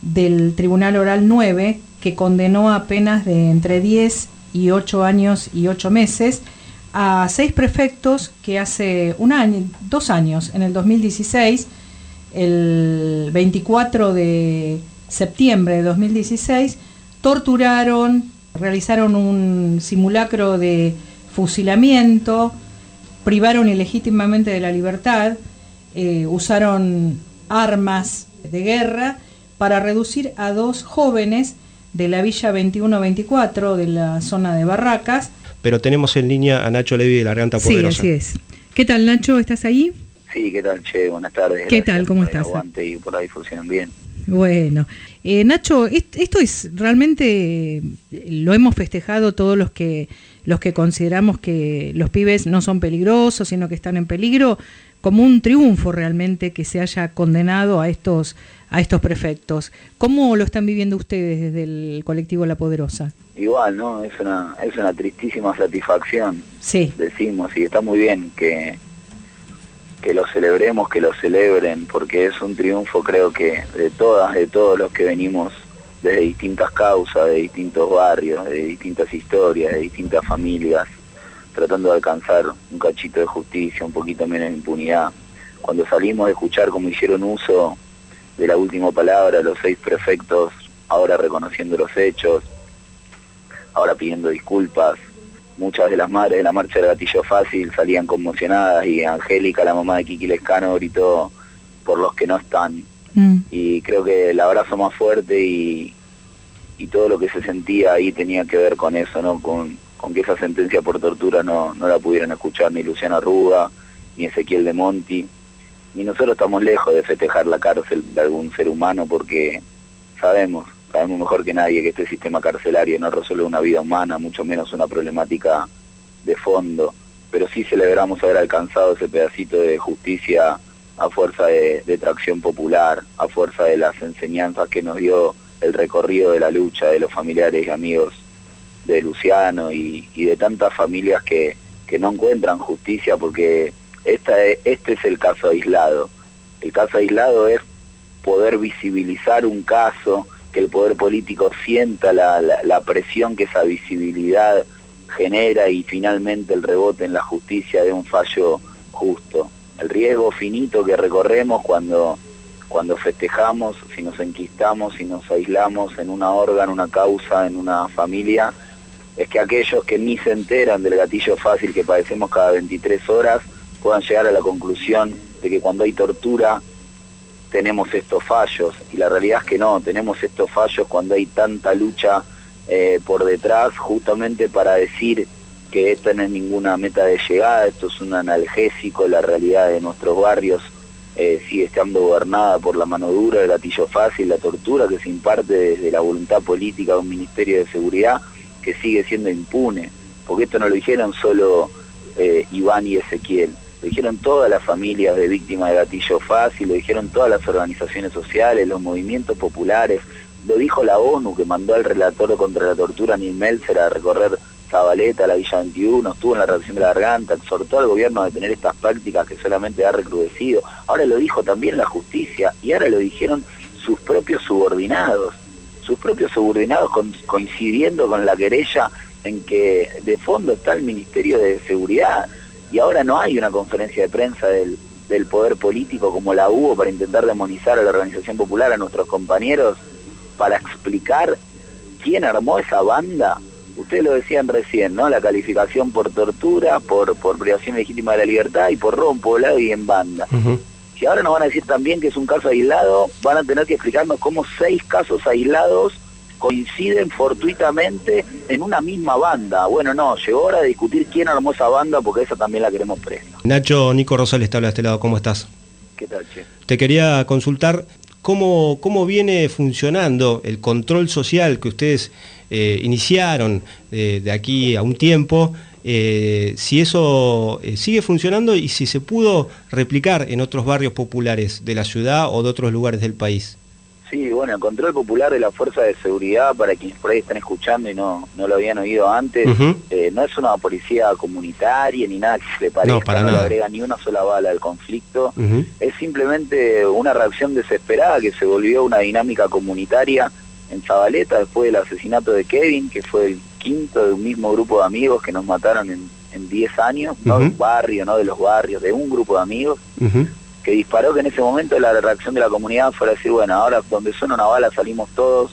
N: del Tribunal Oral 9 que condenó a penas de entre 10 y 8 años y 8 meses a seis prefectos que hace un año, dos años, en el 2016, el 24 de septiembre de 2016, torturaron, realizaron un simulacro de fusilamiento, privaron ilegítimamente de la libertad, eh, usaron armas de guerra para reducir a dos jóvenes de la Villa 21-24 de la zona de Barracas.
O: Pero tenemos en línea a Nacho Levi de la Garganta
N: Sí,
O: Poderosa.
N: así es. ¿Qué tal Nacho? ¿Estás ahí?
M: Sí, ¿qué tal, Che? Buenas tardes.
N: ¿Qué tal? ¿Cómo estás?
M: aguante y por ahí funcionan bien.
N: Bueno, eh, Nacho, est- esto es realmente, lo hemos festejado todos los que, los que consideramos que los pibes no son peligrosos, sino que están en peligro, como un triunfo realmente que se haya condenado a estos, a estos prefectos. ¿Cómo lo están viviendo ustedes desde el colectivo La Poderosa?
M: Igual, ¿no? Es una, es una tristísima satisfacción,
N: Sí,
M: decimos, y está muy bien que, que lo celebremos, que lo celebren, porque es un triunfo creo que de todas, de todos los que venimos desde distintas causas, de distintos barrios, de distintas historias, de distintas familias, tratando de alcanzar un cachito de justicia, un poquito menos de impunidad. Cuando salimos de escuchar cómo hicieron uso de la última palabra, los seis prefectos, ahora reconociendo los hechos, ahora pidiendo disculpas. Muchas de las madres de la marcha del gatillo fácil salían conmocionadas y Angélica, la mamá de Kiki Lescano, gritó por los que no están. Y creo que el abrazo más fuerte y, y todo lo que se sentía ahí tenía que ver con eso, ¿no? Con, con que esa sentencia por tortura no, no la pudieran escuchar ni Luciana Ruga, ni Ezequiel de Monti. Y nosotros estamos lejos de festejar la cárcel de algún ser humano porque sabemos, sabemos mejor que nadie que este sistema carcelario no resuelve una vida humana, mucho menos una problemática de fondo, pero sí celebramos haber alcanzado ese pedacito de justicia a fuerza de, tracción popular, a fuerza de las enseñanzas que nos dio el recorrido de la lucha de los familiares y amigos de Luciano y, y de tantas familias que, que no encuentran justicia porque esta es- este es el caso aislado. El caso aislado es poder visibilizar un caso, el poder político sienta la, la- la presión que esa visibilidad genera y finalmente el rebote en la justicia de un fallo justo. El riesgo finito que recorremos cuando, cuando festejamos, si nos enquistamos, si nos aislamos en una órgano, una causa, en una familia, es que aquellos que ni se enteran del gatillo fácil que padecemos cada 23 horas puedan llegar a la conclusión de que cuando hay tortura tenemos estos fallos y la realidad es que no, tenemos estos fallos cuando hay tanta lucha eh, por detrás justamente para decir que esta no es ninguna meta de llegada, esto es un analgésico, la realidad de nuestros barrios eh, sigue estando gobernada por la mano dura, el gatillo fácil, la tortura que se imparte desde la voluntad política de un Ministerio de Seguridad que sigue siendo impune, porque esto no lo dijeron solo eh, Iván y Ezequiel, lo dijeron todas las familias de víctimas de gatillo fácil, lo dijeron todas las organizaciones sociales, los movimientos populares, lo dijo la ONU que mandó al relator contra la tortura Neil Meltzer a recorrer Zabaleta, la Villa 21, estuvo en la reacción de la garganta, exhortó al gobierno a detener estas prácticas que solamente ha recrudecido. Ahora lo dijo también la justicia y ahora lo dijeron sus propios subordinados. Sus propios subordinados con- coincidiendo con la querella en que de fondo está el Ministerio de Seguridad y ahora no hay una conferencia de prensa del, del poder político como la hubo para intentar demonizar a la organización popular, a nuestros compañeros, para explicar quién armó esa banda. Ustedes lo decían recién, ¿no? La calificación por tortura, por, por privación legítima de la libertad y por robo en poblado y en banda. Si ahora nos van a decir también que es un caso aislado, van a tener que explicarnos cómo seis casos aislados coinciden fortuitamente en una misma banda. Bueno, no, llegó hora de discutir quién armó esa banda porque esa también la queremos presa.
O: Nacho, Nico Rosales te habla de este lado, ¿cómo estás?
M: ¿Qué tal, che?
O: Te quería consultar cómo, cómo viene funcionando el control social que ustedes eh, iniciaron eh, de aquí a un tiempo, eh, si eso sigue funcionando y si se pudo replicar en otros barrios populares de la ciudad o de otros lugares del país.
M: Sí, bueno, el control popular de la Fuerza de Seguridad, para quienes por ahí están escuchando y no, no lo habían oído antes, eh, no es una policía comunitaria ni nada que se le parezca,
O: No, para
M: le
O: nada.
M: agrega ni una sola bala al conflicto. Es simplemente una reacción desesperada que se volvió una dinámica comunitaria en Zabaleta después del asesinato de Kevin, que fue el quinto de un mismo grupo de amigos que nos mataron en, en 10 años, no de un barrio, no de los barrios, de un grupo de amigos. Que disparó que en ese momento la reacción de la comunidad fuera decir, bueno, ahora donde suena una bala salimos todos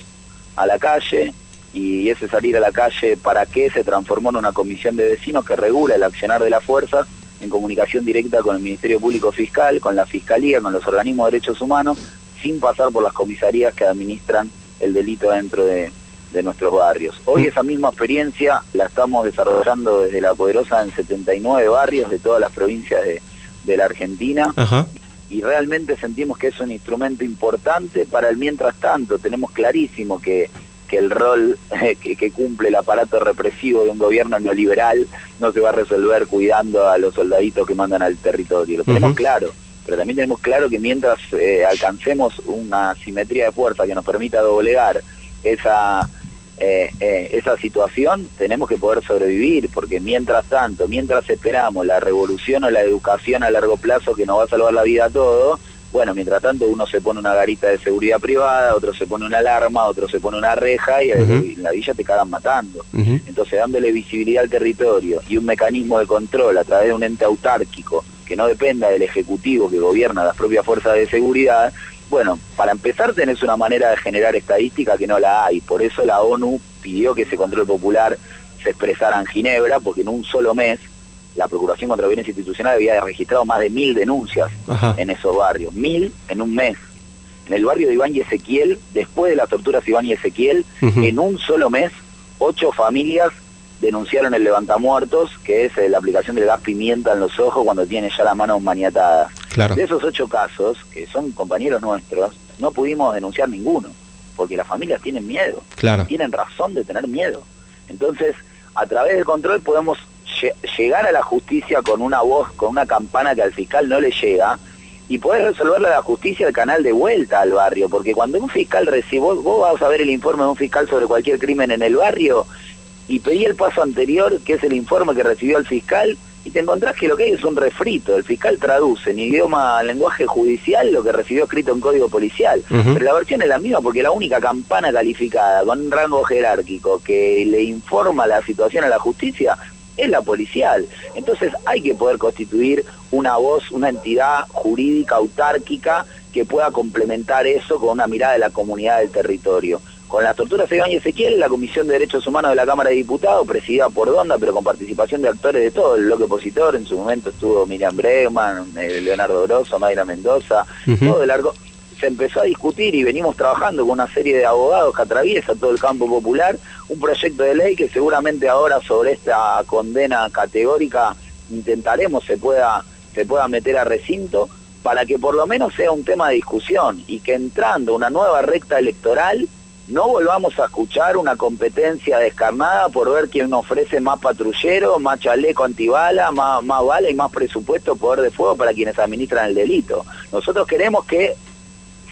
M: a la calle y ese salir a la calle para qué se transformó en una comisión de vecinos que regula el accionar de las fuerzas en comunicación directa con el Ministerio Público Fiscal, con la Fiscalía, con los organismos de derechos humanos, sin pasar por las comisarías que administran el delito dentro de, de nuestros barrios. Hoy esa misma experiencia la estamos desarrollando desde La Poderosa en 79 barrios de todas las provincias de, de la Argentina
O: Ajá.
M: Y realmente sentimos que es un instrumento importante para el mientras tanto. Tenemos clarísimo que, que el rol que, que cumple el aparato represivo de un gobierno neoliberal no se va a resolver cuidando a los soldaditos que mandan al territorio. Lo tenemos claro, pero también tenemos claro que mientras eh, alcancemos una simetría de fuerza que nos permita doblegar esa eh, eh, esa situación tenemos que poder sobrevivir, porque mientras tanto, mientras esperamos la revolución o la educación a largo plazo que nos va a salvar la vida a todos, bueno, mientras tanto uno se pone una garita de seguridad privada, otro se pone una alarma, otro se pone una reja y en la villa te cagan matando. Entonces, dándole visibilidad al territorio y un mecanismo de control a través de un ente autárquico que no dependa del Ejecutivo que gobierna las propias fuerzas de seguridad, bueno, para empezar tenés una manera de generar estadística que no la hay. Por eso la ONU pidió que ese control popular se expresara en Ginebra, porque en un solo mes la Procuración contra Violencia Institucional había registrado más de mil denuncias
O: Ajá.
M: en esos barrios. Mil en un mes. En el barrio de Iván y Ezequiel, después de las torturas de Iván y Ezequiel, en un solo mes, ocho familias denunciaron el levantamuertos, que es eh, la aplicación del gas pimienta en los ojos cuando tiene ya la mano maniatada.
O: Claro.
M: De esos ocho casos, que son compañeros nuestros, no pudimos denunciar ninguno, porque las familias tienen miedo,
O: Claro.
M: tienen razón de tener miedo. Entonces, a través del control podemos lle- llegar a la justicia con una voz, con una campana que al fiscal no le llega, y poder resolverle a la justicia el canal de vuelta al barrio, porque cuando un fiscal recibe, vos, vos vas a ver el informe de un fiscal sobre cualquier crimen en el barrio, y pedí el paso anterior, que es el informe que recibió el fiscal, y te encontrás que lo que hay es un refrito. El fiscal traduce en idioma, lenguaje judicial, lo que recibió escrito en código policial. Pero la versión es la misma porque la única campana calificada con un rango jerárquico que le informa la situación a la justicia es la policial. Entonces hay que poder constituir una voz, una entidad jurídica autárquica que pueda complementar eso con una mirada de la comunidad del territorio. Con las torturas de Iván y Ezequiel, la Comisión de Derechos Humanos de la Cámara de Diputados, presidida por Donda, pero con participación de actores de todo. El bloque opositor, en su momento estuvo Miriam Bregman, eh, Leonardo Grosso, Mayra Mendoza, todo el largo, se empezó a discutir y venimos trabajando con una serie de abogados que atraviesa todo el campo popular, un proyecto de ley que seguramente ahora sobre esta condena categórica intentaremos se pueda, se pueda meter a recinto para que por lo menos sea un tema de discusión y que entrando una nueva recta electoral no volvamos a escuchar una competencia descarnada por ver quién ofrece más patrullero, más chaleco antibala, más, más bala y más presupuesto poder de fuego para quienes administran el delito. Nosotros queremos que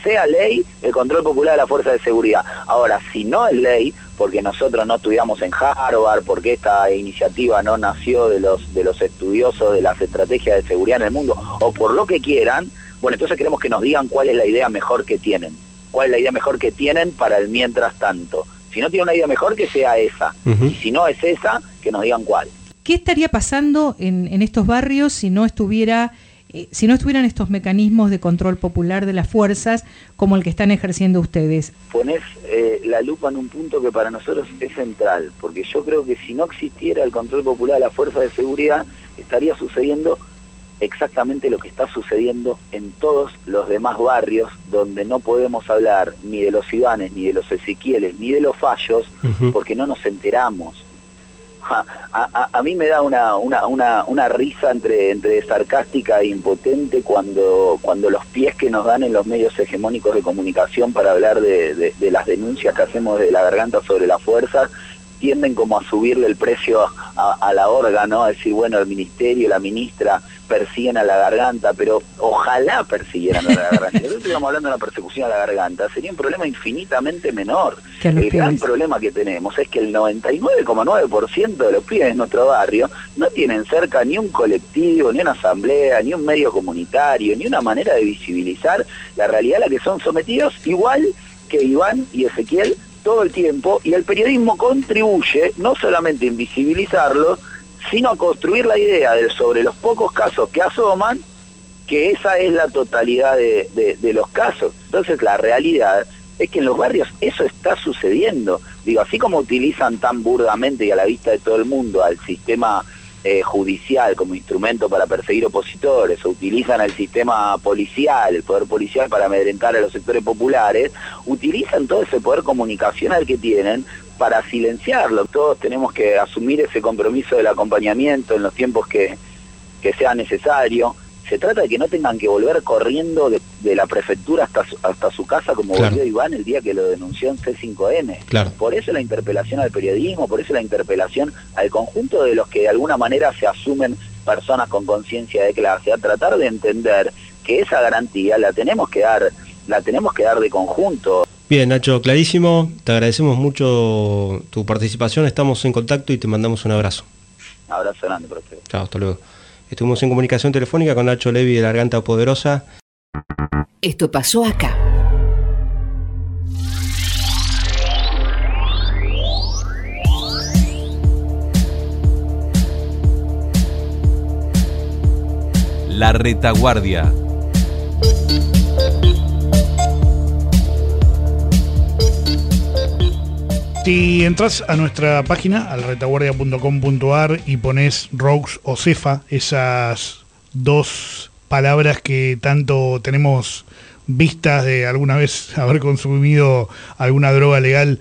M: sea ley el control popular de la fuerza de seguridad. Ahora, si no es ley, porque nosotros no estudiamos en Harvard, porque esta iniciativa no nació de los, de los estudiosos de las estrategias de seguridad en el mundo, o por lo que quieran, bueno, entonces queremos que nos digan cuál es la idea mejor que tienen, cuál es la idea mejor que tienen para el mientras tanto. Si no tiene una idea mejor, que sea esa. Y si no es esa, que nos digan cuál.
N: ¿Qué estaría pasando en, en estos barrios si no estuviera eh, si no estuvieran estos mecanismos de control popular de las fuerzas como el que están ejerciendo ustedes?
M: Pones eh, la lupa en un punto que para nosotros es central, porque yo creo que si no existiera el control popular de la fuerza de seguridad, estaría sucediendo exactamente lo que está sucediendo en todos los demás barrios donde no podemos hablar ni de los Ivanes, ni de los Ezequieles, ni de los fallos, porque no nos enteramos. A, a, mí me da una, una, una, una, risa entre, entre sarcástica e impotente cuando, cuando los pies que nos dan en los medios hegemónicos de comunicación para hablar de, de, las denuncias que hacemos de la garganta sobre la fuerza tienden como a subirle el precio a, a la orga, ¿no? A decir, bueno, el ministerio, la ministra persiguen a la garganta, pero ojalá persiguieran a la garganta. Si estuviéramos hablando de una persecución a la garganta, sería un problema infinitamente menor. El gran problema que tenemos es que el 99,9% de los pibes de nuestro barrio no tienen cerca ni un colectivo, ni una asamblea, ni un medio comunitario, ni una manera de visibilizar la realidad a la que son sometidos, igual que Iván y Ezequiel todo el tiempo, y el periodismo contribuye no solamente a invisibilizarlos, sino a construir la idea de sobre los pocos casos que asoman, que esa es la totalidad de, los casos. Entonces la realidad es que en los barrios eso está sucediendo. Digo, así como utilizan tan burdamente y a la vista de todo el mundo al sistema eh, judicial como instrumento para perseguir opositores, o utilizan el sistema policial, el poder policial para amedrentar a los sectores populares, utilizan todo ese poder comunicacional que tienen para silenciarlo. Todos tenemos que asumir ese compromiso del acompañamiento en los tiempos que, sea necesario. Se trata de que no tengan que volver corriendo de, la prefectura hasta su, hasta su casa como volvió Iván el día que lo denunció en C5N. Por eso la interpelación al periodismo, por eso la interpelación al conjunto de los que de alguna manera se asumen personas con conciencia de clase, a tratar de entender que esa garantía la tenemos que dar, la tenemos que dar de conjunto.
O: Bien, Nacho, clarísimo. Te agradecemos mucho tu participación. Estamos en contacto y te mandamos un abrazo.
M: Abrazo grande ustedes.
O: Chao, hasta luego. Estuvimos en comunicación telefónica con Nacho Levi de la Garganta Poderosa.
A: Esto pasó acá.
B: La retaguardia
F: Si entras a nuestra página, alretaguardia.com.ar y pones Rogues o Cefa, esas dos palabras que tanto tenemos vistas de alguna vez haber consumido alguna droga legal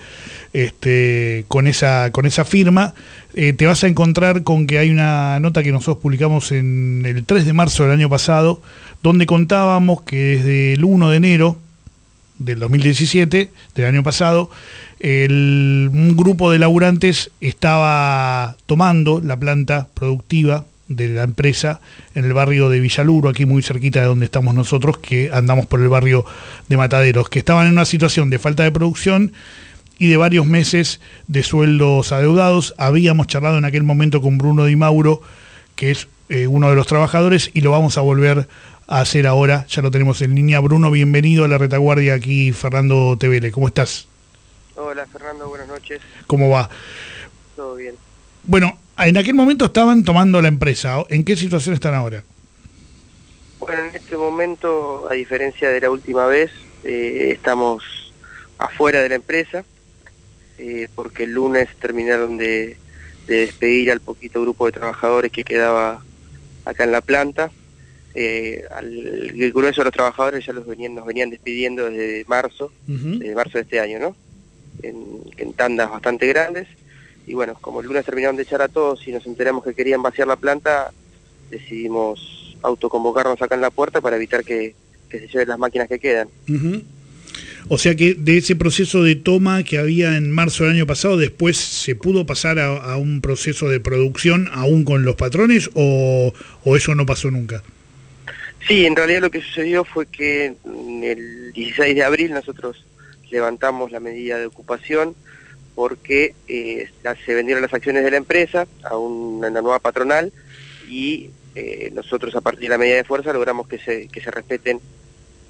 F: este, con, esa, con esa firma, eh, te vas a encontrar con que hay una nota que nosotros publicamos en el 3 de marzo del año pasado, donde contábamos que desde el 1 de enero del 2017, del año pasado, un grupo de laburantes estaba tomando la planta productiva de la empresa en el barrio de Villaluro, aquí muy cerquita de donde estamos nosotros, que andamos por el barrio de Mataderos, que estaban en una situación de falta de producción y de varios meses de sueldos adeudados. Habíamos charlado en aquel momento con Bruno Di Mauro, que es eh, uno de los trabajadores, y lo vamos a volver a hacer ahora. Ya lo tenemos en línea. Bruno, bienvenido a la retaguardia aquí, Fernando Tevele. ¿Cómo estás?
P: Hola Fernando, buenas noches.
F: ¿Cómo va?
P: Todo bien.
F: Bueno, en aquel momento estaban tomando la empresa. ¿En qué situación están ahora?
P: Bueno, en este momento, a diferencia de la última vez, eh, estamos afuera de la empresa, eh, porque el lunes terminaron de, despedir al poquito grupo de trabajadores que quedaba acá en la planta. Eh, el grueso de los trabajadores ya los venían, nos venían despidiendo desde marzo, desde marzo de este año, ¿no? En, tandas bastante grandes. Y bueno, como el lunes terminaron de echar a todos y nos enteramos que querían vaciar la planta, decidimos autoconvocarnos acá en la puerta para evitar que, se lleven las máquinas que quedan.
F: O sea que de ese proceso de toma que había en marzo del año pasado, después se pudo pasar a, un proceso de producción aún con los patrones o, o, eso no pasó nunca?
P: Sí, en realidad lo que sucedió fue que el 16 de abril nosotros levantamos la medida de ocupación porque eh, se vendieron las acciones de la empresa a una, una nueva patronal y eh, nosotros a partir de la medida de fuerza logramos que se, que se respeten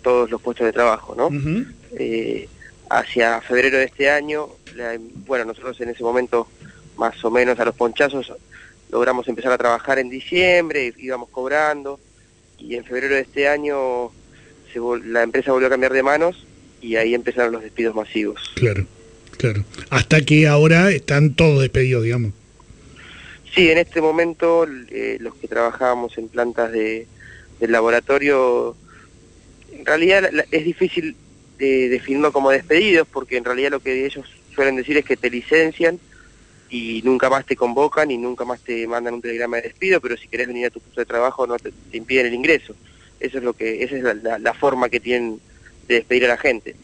P: todos los puestos de trabajo, ¿no? Eh, hacia febrero de este año, la- bueno, nosotros en ese momento, más o menos a los ponchazos, logramos empezar a trabajar en diciembre, íbamos cobrando, y en febrero de este año se la empresa volvió a cambiar de manos y ahí empezaron los despidos masivos.
F: Claro, claro. Hasta que ahora están todos despedidos, digamos.
P: Sí, en este momento eh, los que trabajábamos en plantas de, del laboratorio, en realidad la- la- es difícil de definirlo como despedidos porque en realidad lo que ellos suelen decir es que te licencian y nunca más te convocan y nunca más te mandan un telegrama de despido, pero si querés venir a tu puesto de trabajo no te, te impiden el ingreso. Eso es lo que, esa es la, la- la forma que tienen de despedir a la gente,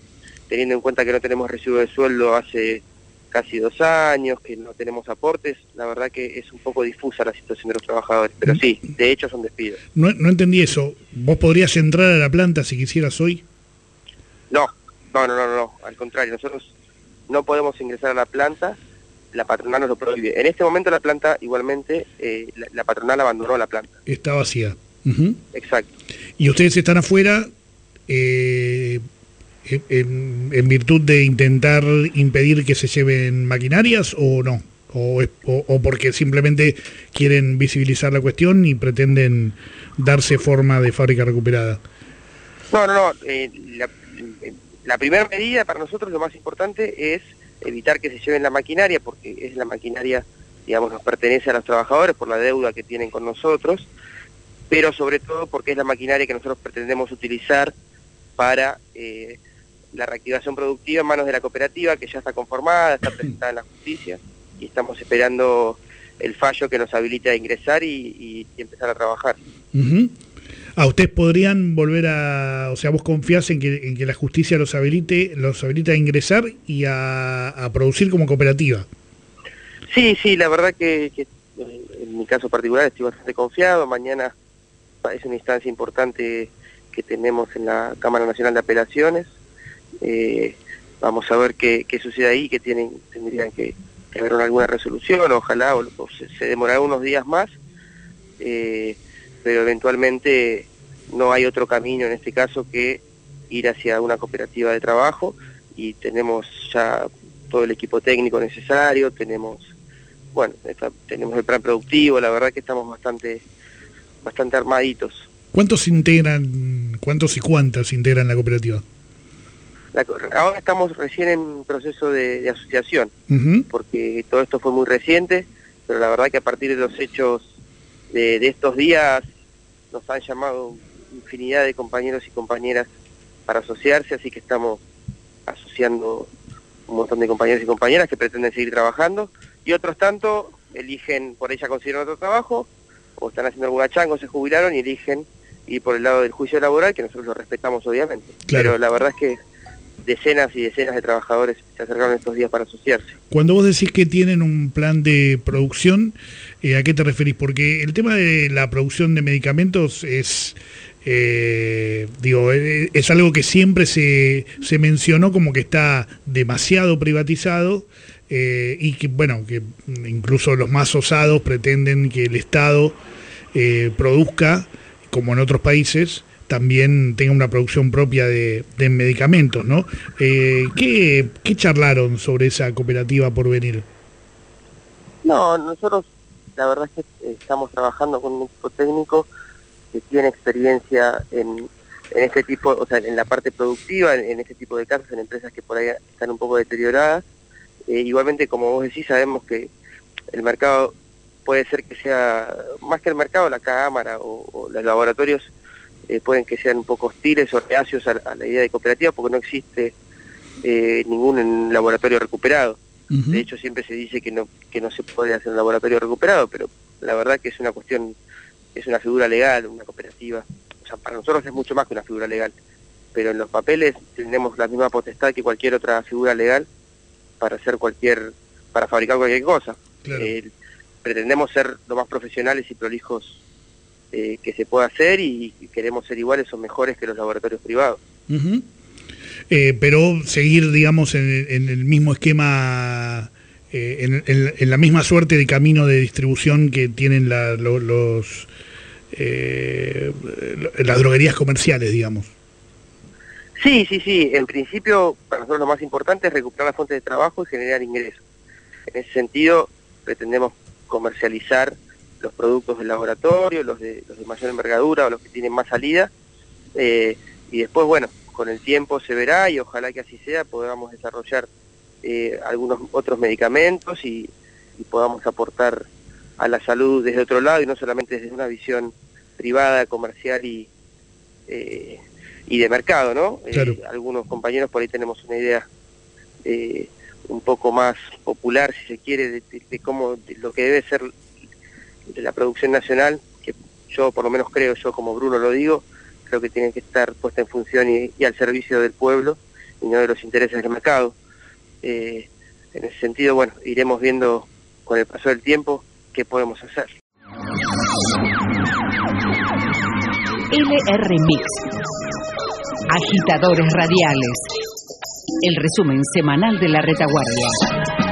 P: teniendo en cuenta que no tenemos recibo de sueldo hace casi dos años, que no tenemos aportes, la verdad que es un poco difusa la situación de los trabajadores, pero sí, de hecho son despidos.
F: No, no entendí eso. ¿Vos podrías entrar a la planta si quisieras hoy?
P: No, no, no, no, no, al contrario, nosotros no podemos ingresar a la planta, la patronal nos lo prohíbe. En este momento la planta, igualmente, eh, la, la patronal abandonó la planta,
F: Está vacía.
P: Exacto.
F: ¿Y ustedes están afuera eh, en, en virtud de intentar impedir que se lleven maquinarias o no? O, o- porque simplemente quieren visibilizar la cuestión y pretenden darse forma de fábrica recuperada.
P: No, no, no, eh, eh, la primera medida para nosotros lo más importante es evitar que se lleven la maquinaria, porque es la maquinaria, digamos, nos pertenece a los trabajadores por la deuda que tienen con nosotros, pero sobre todo porque es la maquinaria que nosotros pretendemos utilizar para eh, la reactivación productiva en manos de la cooperativa, que ya está conformada, está presentada en la justicia, y estamos esperando el fallo que nos habilite a ingresar y, empezar a trabajar.
F: Ujú. Ah, ustedes podrían volver a, o sea, vos confías en que, en que la justicia los habilite, los habilita a ingresar y a, a producir como cooperativa.
P: Sí, sí, la verdad que, que, eh, en mi caso particular estoy bastante confiado. Mañana es una instancia importante que tenemos en la Cámara Nacional de Apelaciones. Eh, vamos a ver qué, sucede ahí, que tienen, tendrían que, que haber alguna resolución, ojalá, o, o se, demorará unos días más, eh, pero eventualmente no hay otro camino en este caso que ir hacia una cooperativa de trabajo y tenemos ya todo el equipo técnico necesario, tenemos bueno, tenemos el plan productivo, la verdad que estamos bastante bastante armaditos.
F: ¿Cuántos integran, cuántos y cuántas integran la cooperativa?
P: La ahora estamos recién en proceso de, de asociación, porque todo esto fue muy reciente, pero la verdad que a partir de los hechos de, de estos días nos han llamado infinidad de compañeros y compañeras para asociarse, así que estamos asociando un montón de compañeros y compañeras que pretenden seguir trabajando y otros tanto eligen, por ella consideran otro trabajo o están haciendo alguna chango, se jubilaron y eligen ir por el lado del juicio laboral, que nosotros lo respetamos obviamente.
F: Claro.
P: Pero la verdad es que decenas y decenas de trabajadores se acercaron estos días para asociarse.
F: Cuando vos decís que tienen un plan de producción, eh, ¿a qué te referís? Porque el tema de la producción de medicamentos es, eh, digo, eh, es algo que siempre se, se mencionó como que está demasiado privatizado eh, y que, bueno, que incluso los más osados pretenden que el Estado eh, produzca, como en otros países, también tenga una producción propia de, medicamentos, ¿no? Eh, ¿qué, charlaron sobre esa cooperativa por venir?
P: No, nosotros la verdad es que estamos trabajando con un equipo técnico que tiene experiencia en, en este tipo, o sea, en la parte productiva, en, en este tipo de casos, en empresas que por ahí están un poco deterioradas. Eh, igualmente, como vos decís, sabemos que el mercado puede ser que sea, más que el mercado, la cámara o, o los laboratorios eh, pueden que sean un poco hostiles o reacios a, a la idea de cooperativa porque no existe eh, ningún laboratorio recuperado. De hecho, siempre se dice que no, que no se puede hacer un laboratorio recuperado, pero la verdad que es una cuestión, es una figura legal, una cooperativa. O sea, para nosotros es mucho más que una figura legal, pero en los papeles tenemos la misma potestad que cualquier otra figura legal para hacer cualquier, para fabricar cualquier cosa. Eh, pretendemos ser lo más profesionales y prolijos eh, que se puede hacer y, y queremos ser iguales o mejores que los laboratorios privados.
F: Eh, pero seguir, digamos, en, en el mismo esquema, en, en- en la misma suerte de camino de distribución que tienen la- lo- los lo- las droguerías comerciales, digamos.
P: Sí, sí, sí. En principio, para nosotros lo más importante es recuperar la fuente de trabajo y generar ingresos. En ese sentido, pretendemos comercializar los productos del laboratorio, los de, los de mayor envergadura o los que tienen más salida. eh, y después, bueno, con el tiempo se verá y ojalá que así sea, podamos desarrollar eh, algunos otros medicamentos y, y podamos aportar a la salud desde otro lado y no solamente desde una visión privada, comercial y, eh, y de mercado, ¿no? Eh, algunos compañeros por ahí tenemos una idea eh, un poco más popular, si se quiere, de, de- de cómo de lo que debe ser de la producción nacional, que yo por lo menos creo, yo como Bruno lo digo, creo que tiene que estar puesta en función y, y al servicio del pueblo y no de los intereses del mercado. Eh, en ese sentido, bueno, iremos viendo con el paso del tiempo qué podemos hacer.
A: LR Mix. Agitadores radiales. El resumen semanal de la retaguardia.